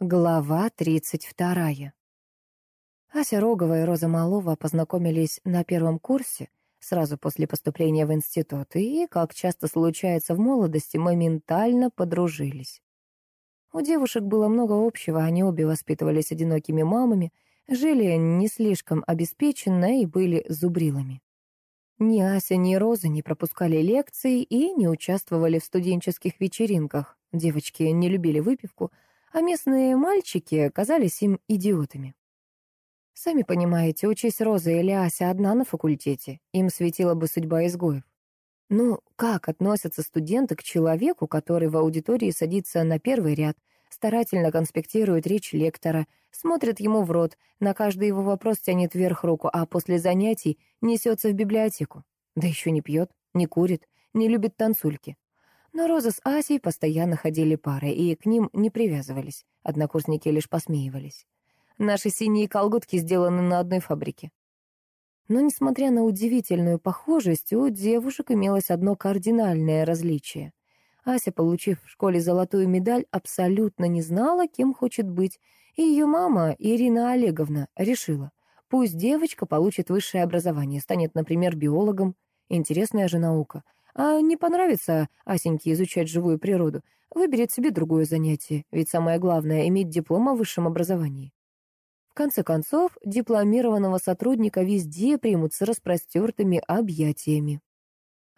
Глава тридцать вторая. Ася Рогова и Роза Малова познакомились на первом курсе, сразу после поступления в институт, и, как часто случается в молодости, моментально подружились. У девушек было много общего, они обе воспитывались одинокими мамами, жили не слишком обеспеченно и были зубрилами. Ни Ася, ни Роза не пропускали лекции и не участвовали в студенческих вечеринках. Девочки не любили выпивку — а местные мальчики казались им идиотами. Сами понимаете, учись Роза или Ася одна на факультете, им светила бы судьба изгоев. Ну, как относятся студенты к человеку, который в аудитории садится на первый ряд, старательно конспектирует речь лектора, смотрит ему в рот, на каждый его вопрос тянет вверх руку, а после занятий несется в библиотеку? Да еще не пьет, не курит, не любит танцульки. Но Роза с Асей постоянно ходили парой, и к ним не привязывались. Однокурсники лишь посмеивались. Наши синие колготки сделаны на одной фабрике. Но, несмотря на удивительную похожесть, у девушек имелось одно кардинальное различие. Ася, получив в школе золотую медаль, абсолютно не знала, кем хочет быть, и ее мама, Ирина Олеговна, решила, пусть девочка получит высшее образование, станет, например, биологом. Интересная же наука. А не понравится Асеньке изучать живую природу, выберет себе другое занятие, ведь самое главное — иметь диплом о высшем образовании. В конце концов, дипломированного сотрудника везде примут с распростертыми объятиями.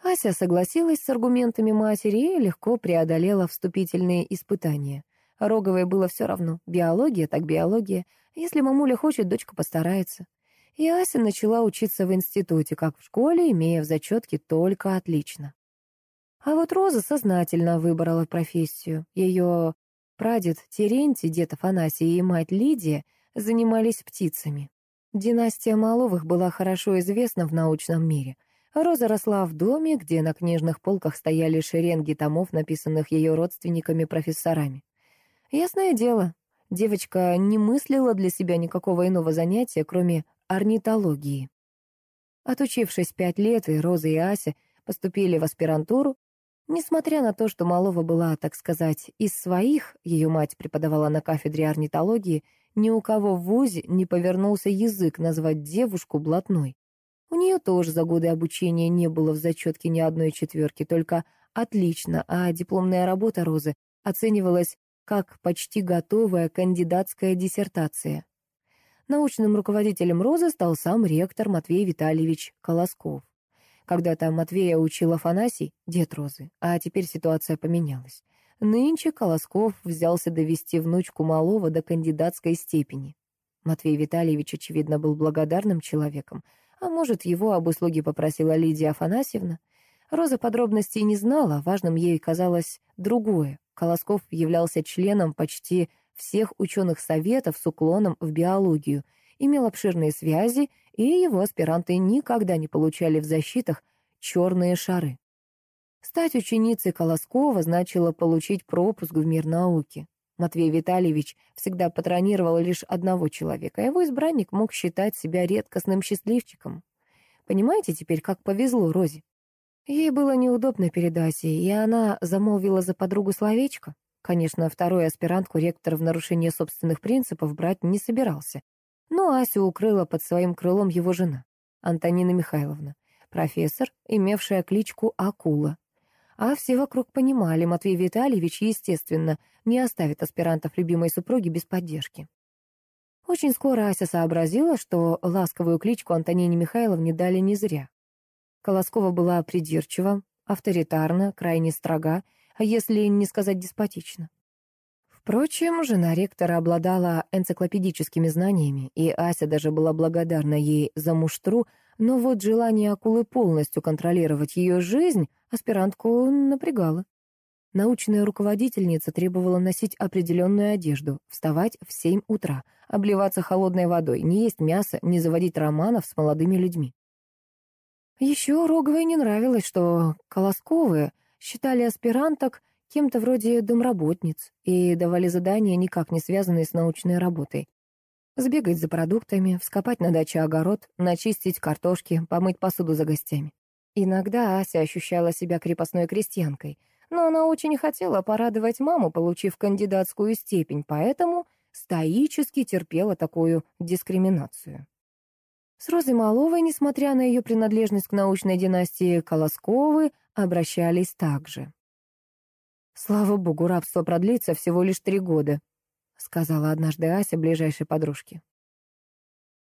Ася согласилась с аргументами матери и легко преодолела вступительные испытания. Роговой было все равно, биология так биология. Если мамуля хочет, дочка постарается. И Ася начала учиться в институте, как в школе, имея в зачетке только отлично. А вот Роза сознательно выбрала профессию. Ее прадед Терентий, дед Афанасий и мать Лидия занимались птицами. Династия Маловых была хорошо известна в научном мире. Роза росла в доме, где на книжных полках стояли шеренги томов, написанных ее родственниками-профессорами. Ясное дело, девочка не мыслила для себя никакого иного занятия, кроме орнитологии. Отучившись пять лет, и Роза и Ася поступили в аспирантуру, несмотря на то, что Малова была, так сказать, из своих, ее мать преподавала на кафедре орнитологии, ни у кого в ВУЗе не повернулся язык назвать девушку блатной. У нее тоже за годы обучения не было в зачетке ни одной четверки, только отлично, а дипломная работа Розы оценивалась как почти готовая кандидатская диссертация. Научным руководителем «Розы» стал сам ректор Матвей Витальевич Колосков. Когда-то Матвея учил Афанасий, дед Розы, а теперь ситуация поменялась. Нынче Колосков взялся довести внучку малого до кандидатской степени. Матвей Витальевич, очевидно, был благодарным человеком, а может, его об услуге попросила Лидия Афанасьевна. Роза подробностей не знала, важным ей казалось другое. Колосков являлся членом почти всех ученых советов с уклоном в биологию, имел обширные связи, и его аспиранты никогда не получали в защитах черные шары. Стать ученицей Колоскова значило получить пропуск в мир науки. Матвей Витальевич всегда патронировал лишь одного человека, а его избранник мог считать себя редкостным счастливчиком. Понимаете теперь, как повезло Розе? Ей было неудобно перед Асей, и она замолвила за подругу словечко. Конечно, второй аспирантку ректор в нарушение собственных принципов брать не собирался. Но Асю укрыла под своим крылом его жена, Антонина Михайловна, профессор, имевшая кличку Акула. А все вокруг понимали, Матвей Витальевич, естественно, не оставит аспирантов любимой супруги без поддержки. Очень скоро Ася сообразила, что ласковую кличку Антонине Михайловне дали не зря. Колоскова была придирчива, авторитарна, крайне строга если не сказать деспотично. Впрочем, жена ректора обладала энциклопедическими знаниями, и Ася даже была благодарна ей за муштру, но вот желание акулы полностью контролировать ее жизнь аспирантку напрягало. Научная руководительница требовала носить определенную одежду, вставать в семь утра, обливаться холодной водой, не есть мясо, не заводить романов с молодыми людьми. Еще Роговой не нравилось, что Колосковые — считали аспиранток кем-то вроде домработниц и давали задания, никак не связанные с научной работой. Сбегать за продуктами, вскопать на даче огород, начистить картошки, помыть посуду за гостями. Иногда Ася ощущала себя крепостной крестьянкой. но она очень хотела порадовать маму, получив кандидатскую степень, поэтому стоически терпела такую дискриминацию. С Розой Маловой, несмотря на ее принадлежность к научной династии Колосковы, обращались так же. «Слава богу, рабство продлится всего лишь три года», — сказала однажды Ася ближайшей подружке.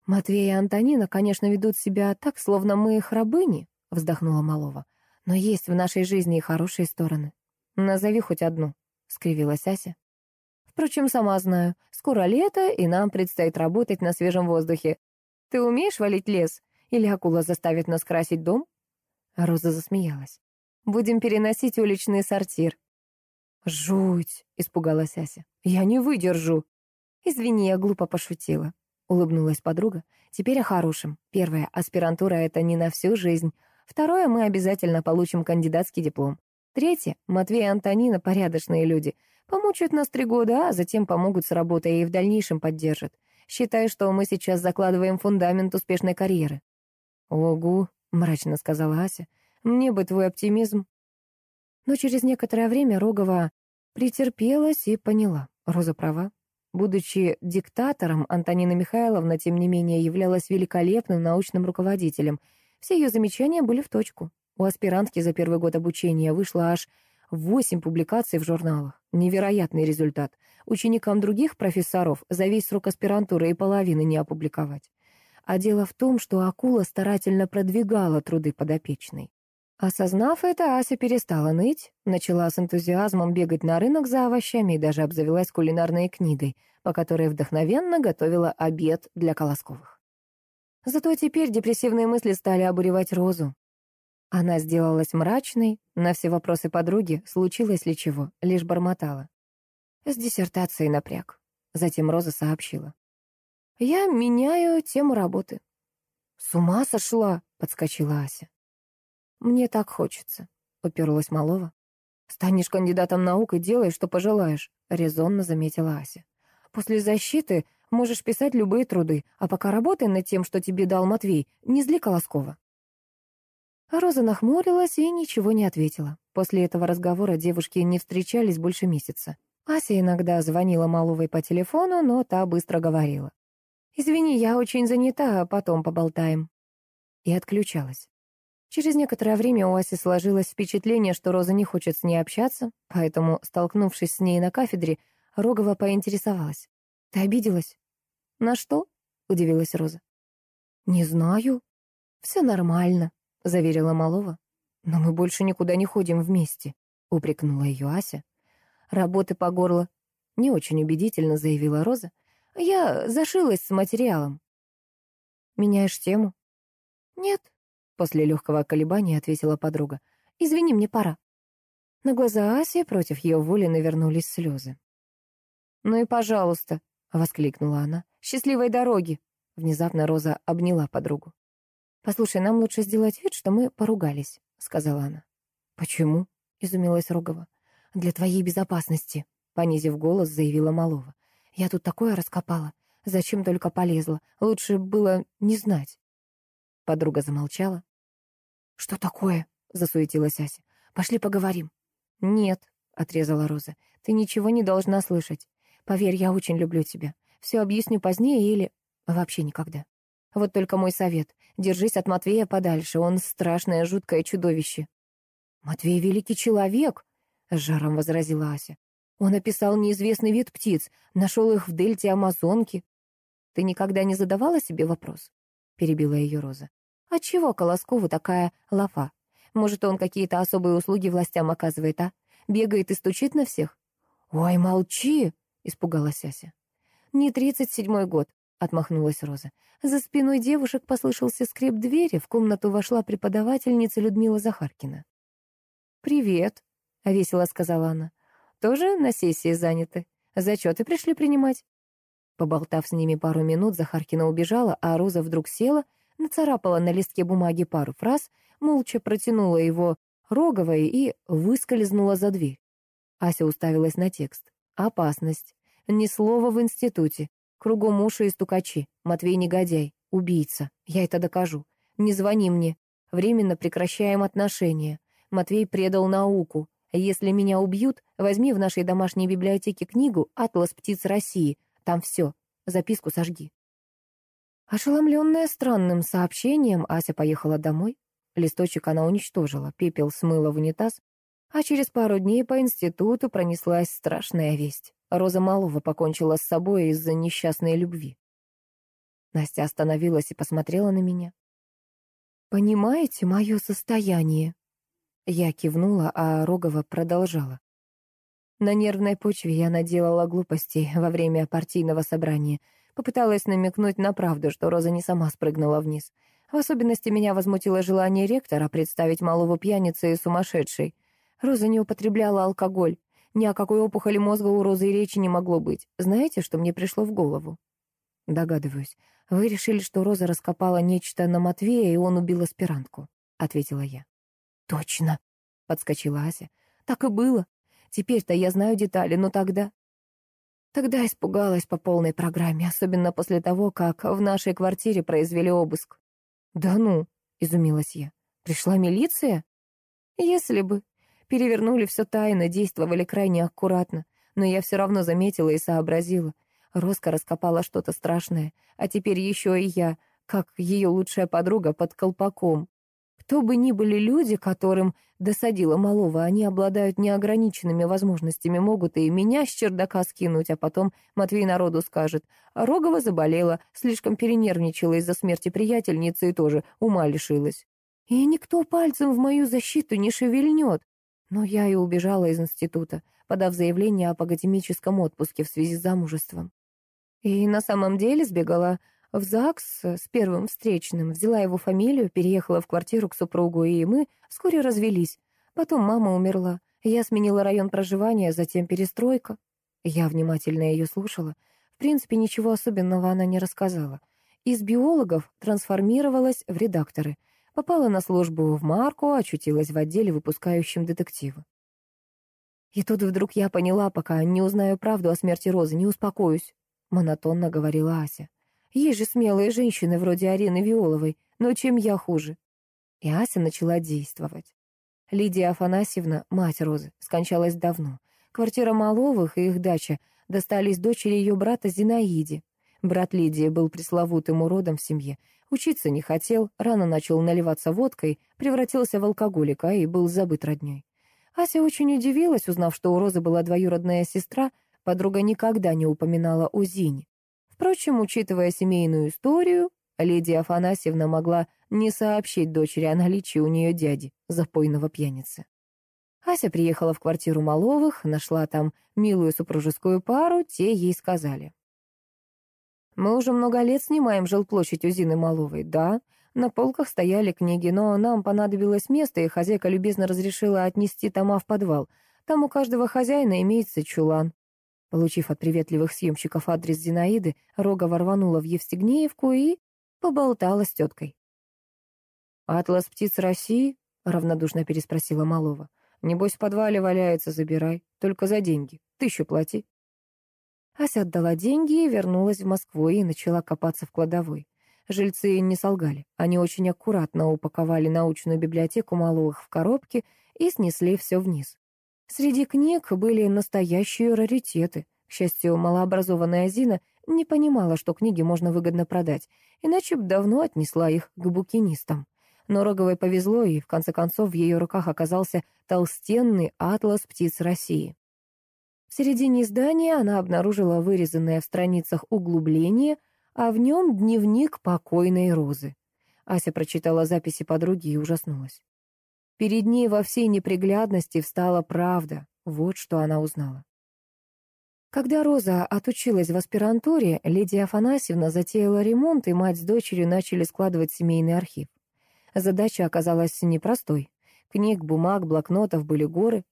«Матвей и Антонина, конечно, ведут себя так, словно мы их рабыни», — вздохнула Малова. «Но есть в нашей жизни и хорошие стороны. Назови хоть одну», — скривилась Ася. «Впрочем, сама знаю. Скоро лето, и нам предстоит работать на свежем воздухе. Ты умеешь валить лес? Или акула заставит нас красить дом?» Роза засмеялась. «Будем переносить уличный сортир. «Жуть!» — испугалась Ася. «Я не выдержу!» «Извини, я глупо пошутила», — улыбнулась подруга. «Теперь о хорошем. Первое, аспирантура — это не на всю жизнь. Второе, мы обязательно получим кандидатский диплом. Третье, Матвей и Антонина — порядочные люди. Помучают нас три года, а затем помогут с работой и в дальнейшем поддержат. Считай, что мы сейчас закладываем фундамент успешной карьеры». «Огу», — мрачно сказала Ася. «Мне бы твой оптимизм». Но через некоторое время Рогова претерпелась и поняла. Роза права. Будучи диктатором, Антонина Михайловна, тем не менее, являлась великолепным научным руководителем. Все ее замечания были в точку. У аспирантки за первый год обучения вышло аж восемь публикаций в журналах. Невероятный результат. Ученикам других профессоров за весь срок аспирантуры и половины не опубликовать. А дело в том, что акула старательно продвигала труды подопечной. Осознав это, Ася перестала ныть, начала с энтузиазмом бегать на рынок за овощами и даже обзавелась кулинарной книгой, по которой вдохновенно готовила обед для Колосковых. Зато теперь депрессивные мысли стали обуревать Розу. Она сделалась мрачной, на все вопросы подруги, случилось ли чего, лишь бормотала. С диссертацией напряг. Затем Роза сообщила. «Я меняю тему работы». «С ума сошла!» — подскочила Ася. «Мне так хочется», — уперлась Малова. «Станешь кандидатом наук и делай, что пожелаешь», — резонно заметила Ася. «После защиты можешь писать любые труды, а пока работай над тем, что тебе дал Матвей, не зли Колоскова». Роза нахмурилась и ничего не ответила. После этого разговора девушки не встречались больше месяца. Ася иногда звонила Маловой по телефону, но та быстро говорила. «Извини, я очень занята, а потом поболтаем». И отключалась. Через некоторое время у Аси сложилось впечатление, что Роза не хочет с ней общаться, поэтому, столкнувшись с ней на кафедре, Рогова поинтересовалась. «Ты обиделась?» «На что?» — удивилась Роза. «Не знаю. Все нормально», — заверила Малова. «Но мы больше никуда не ходим вместе», — упрекнула ее Ася. «Работы по горло». Не очень убедительно заявила Роза. «Я зашилась с материалом». «Меняешь тему?» «Нет, После легкого колебания ответила подруга. «Извини, мне пора». На глаза Аси против ее воли навернулись слезы. «Ну и пожалуйста», — воскликнула она. «Счастливой дороги!» Внезапно Роза обняла подругу. «Послушай, нам лучше сделать вид, что мы поругались», — сказала она. «Почему?» — изумилась Рогова. «Для твоей безопасности», — понизив голос, заявила Малова. «Я тут такое раскопала. Зачем только полезла? Лучше было не знать». Подруга замолчала. «Что такое?» — засуетилась Ася. «Пошли поговорим». «Нет», — отрезала Роза, — «ты ничего не должна слышать. Поверь, я очень люблю тебя. Все объясню позднее или... вообще никогда. Вот только мой совет. Держись от Матвея подальше, он страшное, жуткое чудовище». «Матвей — великий человек», — с жаром возразила Ася. «Он описал неизвестный вид птиц, нашел их в дельте Амазонки». «Ты никогда не задавала себе вопрос?» — перебила ее Роза. «Отчего Колоскову такая лафа? Может, он какие-то особые услуги властям оказывает, а? Бегает и стучит на всех?» «Ой, молчи!» — испугалась Ася. «Не тридцать седьмой год», — отмахнулась Роза. За спиной девушек послышался скрип двери, в комнату вошла преподавательница Людмила Захаркина. «Привет», — весело сказала она. «Тоже на сессии заняты? Зачеты пришли принимать?» Поболтав с ними пару минут, Захаркина убежала, а Роза вдруг села, нацарапала на листке бумаги пару фраз, молча протянула его Роговой и выскользнула за дверь. Ася уставилась на текст. «Опасность. Ни слова в институте. Кругом уши и стукачи. Матвей негодяй. Убийца. Я это докажу. Не звони мне. Временно прекращаем отношения. Матвей предал науку. Если меня убьют, возьми в нашей домашней библиотеке книгу «Атлас птиц России». Там все. Записку сожги». Ошеломленная странным сообщением, Ася поехала домой. Листочек она уничтожила, пепел смыла в унитаз, а через пару дней по институту пронеслась страшная весть. Роза Малова покончила с собой из-за несчастной любви. Настя остановилась и посмотрела на меня. «Понимаете мое состояние?» Я кивнула, а Рогова продолжала. На нервной почве я наделала глупостей во время партийного собрания. Попыталась намекнуть на правду, что Роза не сама спрыгнула вниз. В особенности меня возмутило желание ректора представить малого пьяницей и сумасшедшей. Роза не употребляла алкоголь. Ни о какой опухоли мозга у Розы и речи не могло быть. Знаете, что мне пришло в голову? Догадываюсь. Вы решили, что Роза раскопала нечто на Матвея, и он убил аспирантку, — ответила я. Точно, — подскочила Ася. Так и было. Теперь-то я знаю детали, но тогда... Тогда испугалась по полной программе, особенно после того, как в нашей квартире произвели обыск. «Да ну!» — изумилась я. «Пришла милиция?» «Если бы. Перевернули все тайно, действовали крайне аккуратно. Но я все равно заметила и сообразила. Роска раскопала что-то страшное, а теперь еще и я, как ее лучшая подруга под колпаком. Кто бы ни были люди, которым досадила малого, они обладают неограниченными возможностями, могут и меня с чердака скинуть, а потом Матвей народу скажет. Рогова заболела, слишком перенервничала из-за смерти приятельницы и тоже ума лишилась. И никто пальцем в мою защиту не шевельнет. Но я и убежала из института, подав заявление об академическом отпуске в связи с замужеством. И на самом деле сбегала в ЗАГС с первым встречным, взяла его фамилию, переехала в квартиру к супругу, и мы вскоре развелись. Потом мама умерла. Я сменила район проживания, затем перестройка. Я внимательно ее слушала. В принципе, ничего особенного она не рассказала. Из биологов трансформировалась в редакторы. Попала на службу в Марку, очутилась в отделе, выпускающем детективы. И тут вдруг я поняла, пока не узнаю правду о смерти Розы, не успокоюсь монотонно говорила Ася. Есть же смелые женщины вроде Арины Виоловой, но чем я хуже? И Ася начала действовать. Лидия Афанасьевна, мать Розы, скончалась давно. Квартира Маловых и их дача достались дочери ее брата Зинаиде. Брат Лидии был пресловутым уродом в семье. Учиться не хотел, рано начал наливаться водкой, превратился в алкоголика и был забыт родней. Ася очень удивилась, узнав, что у Розы была двоюродная сестра, Подруга никогда не упоминала о Зине. Впрочем, учитывая семейную историю, Лидия Афанасьевна могла не сообщить дочери о наличии у нее дяди, запойного пьяницы. Ася приехала в квартиру Маловых, нашла там милую супружескую пару, те ей сказали. «Мы уже много лет снимаем жилплощадь у Зины Маловой, да, на полках стояли книги, но нам понадобилось место, и хозяйка любезно разрешила отнести тома в подвал. Там у каждого хозяина имеется чулан. Получив от приветливых съемщиков адрес Зинаиды, Рогова рванула в Евстигнеевку и поболтала с теткой. «Атлас птиц России?» — равнодушно переспросила Малова. «Небось, в подвале валяется, забирай. Только за деньги. Тысячу плати». Ася отдала деньги, вернулась в Москву и начала копаться в кладовой. Жильцы не солгали. Они очень аккуратно упаковали научную библиотеку Маловых в коробки и снесли все вниз. Среди книг были настоящие раритеты. К счастью, малообразованная Зина не понимала, что книги можно выгодно продать, иначе бы давно отнесла их к букинистам. Но Роговой повезло, и в конце концов в ее руках оказался толстенный атлас птиц России. В середине издания она обнаружила вырезанное в страницах углубление, а в нем дневник покойной Розы. Ася прочитала записи подруги и ужаснулась. Перед ней во всей неприглядности встала правда. Вот что она узнала. Когда Роза отучилась в аспирантуре, Лидия Афанасьевна затеяла ремонт, и мать с дочерью начали складывать семейный архив. Задача оказалась непростой. Книг, бумаг, блокнотов были горы.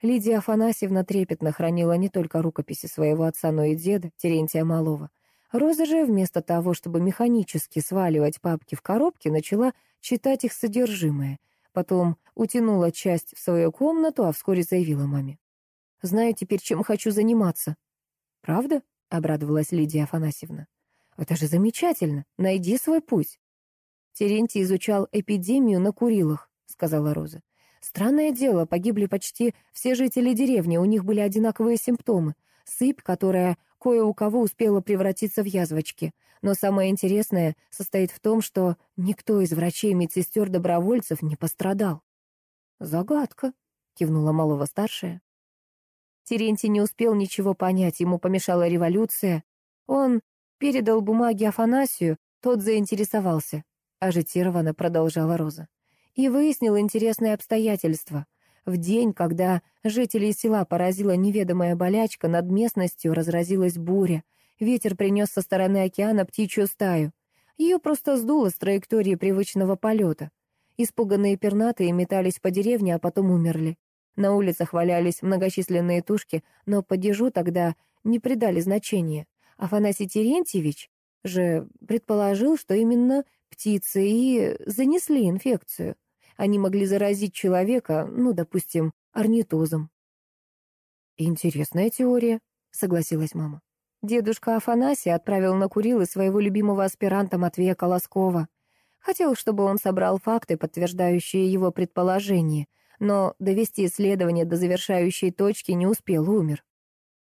Лидия Афанасьевна трепетно хранила не только рукописи своего отца, но и деда, Терентия Малова. Роза же, вместо того, чтобы механически сваливать папки в коробки, начала читать их содержимое, Потом утянула часть в свою комнату, а вскоре заявила маме. «Знаю теперь, чем хочу заниматься». «Правда?» — обрадовалась Лидия Афанасьевна. «Это же замечательно! Найди свой путь!» Терентий изучал эпидемию на Курилах, сказала Роза. Странное дело, погибли почти все жители деревни, у них были одинаковые симптомы. Сыпь, которая кое у кого успела превратиться в язвочки. Но самое интересное состоит в том, что никто из врачей, медсестер, добровольцев не пострадал. «Загадка», — кивнула Малова-старшая. Терентий не успел ничего понять, ему помешала революция. Он передал бумаги Афанасию, тот заинтересовался. Ажитированно продолжала Роза. И выяснил интересное обстоятельство. В день, когда жителей села поразила неведомая болячка, над местностью разразилась буря. Ветер принес со стороны океана птичью стаю. Ее просто сдуло с траектории привычного полета. Испуганные пернатые метались по деревне, а потом умерли. На улицах валялись многочисленные тушки, но падежу тогда не придали значения. Афанасий Терентьевич же предположил, что именно птицы и занесли инфекцию. Они могли заразить человека, ну, допустим, орнитозом. «Интересная теория», — согласилась мама. Дедушка Афанасий отправил на Курилы своего любимого аспиранта Матвея Колоскова. Хотел, чтобы он собрал факты, подтверждающие его предположение, но довести исследование до завершающей точки не успел, умер.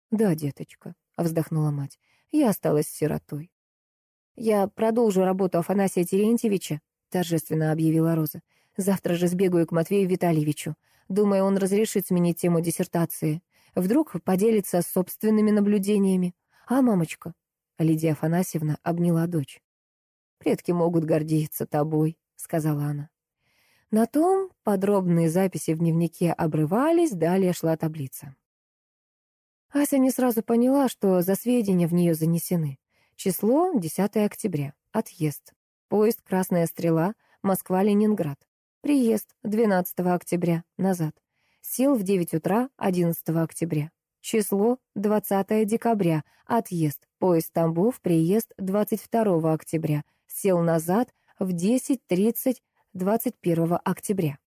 «Да, деточка», — вздохнула мать, — «я осталась сиротой». «Я продолжу работу Афанасия Терентьевича», — торжественно объявила Роза. «Завтра же сбегаю к Матвею Витальевичу. Думаю, он разрешит сменить тему диссертации. Вдруг поделится собственными наблюдениями. А мамочка?» Лидия Афанасьевна обняла дочь. «Предки могут гордиться тобой», — сказала она. На том подробные записи в дневнике обрывались, далее шла таблица. Ася не сразу поняла, что за сведения в нее занесены. Число 10 октября. Отъезд. Поезд «Красная стрела», Москва-Ленинград. Приезд 12 октября. Назад. Сел в 9 утра 11 октября. Число 20 декабря. Отъезд. Поезд Тамбов. Приезд 22 октября. Сел назад в 10.30 21 октября.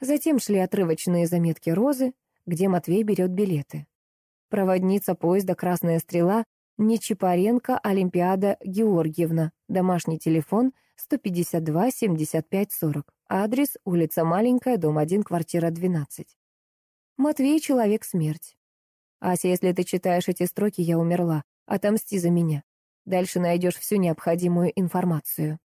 Затем шли отрывочные заметки Розы, где Матвей берет билеты. Проводница поезда «Красная стрела» Нечипаренко Олимпиада Георгиевна. Домашний телефон 152 75 40. Адрес улица Маленькая, дом 1, квартира 12. Матвей — человек-смерть. Ася, если ты читаешь эти строки, я умерла. Отомсти за меня. Дальше найдешь всю необходимую информацию.